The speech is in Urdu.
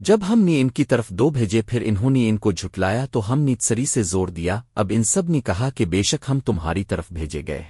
جب ہم نے ان کی طرف دو بھیجے پھر انہوں نے ان کو جھٹلایا تو ہم نے سری سے زور دیا، اب ان سب نے کہا کہ بے شک ہم تمہاری طرف بھیجے گئے۔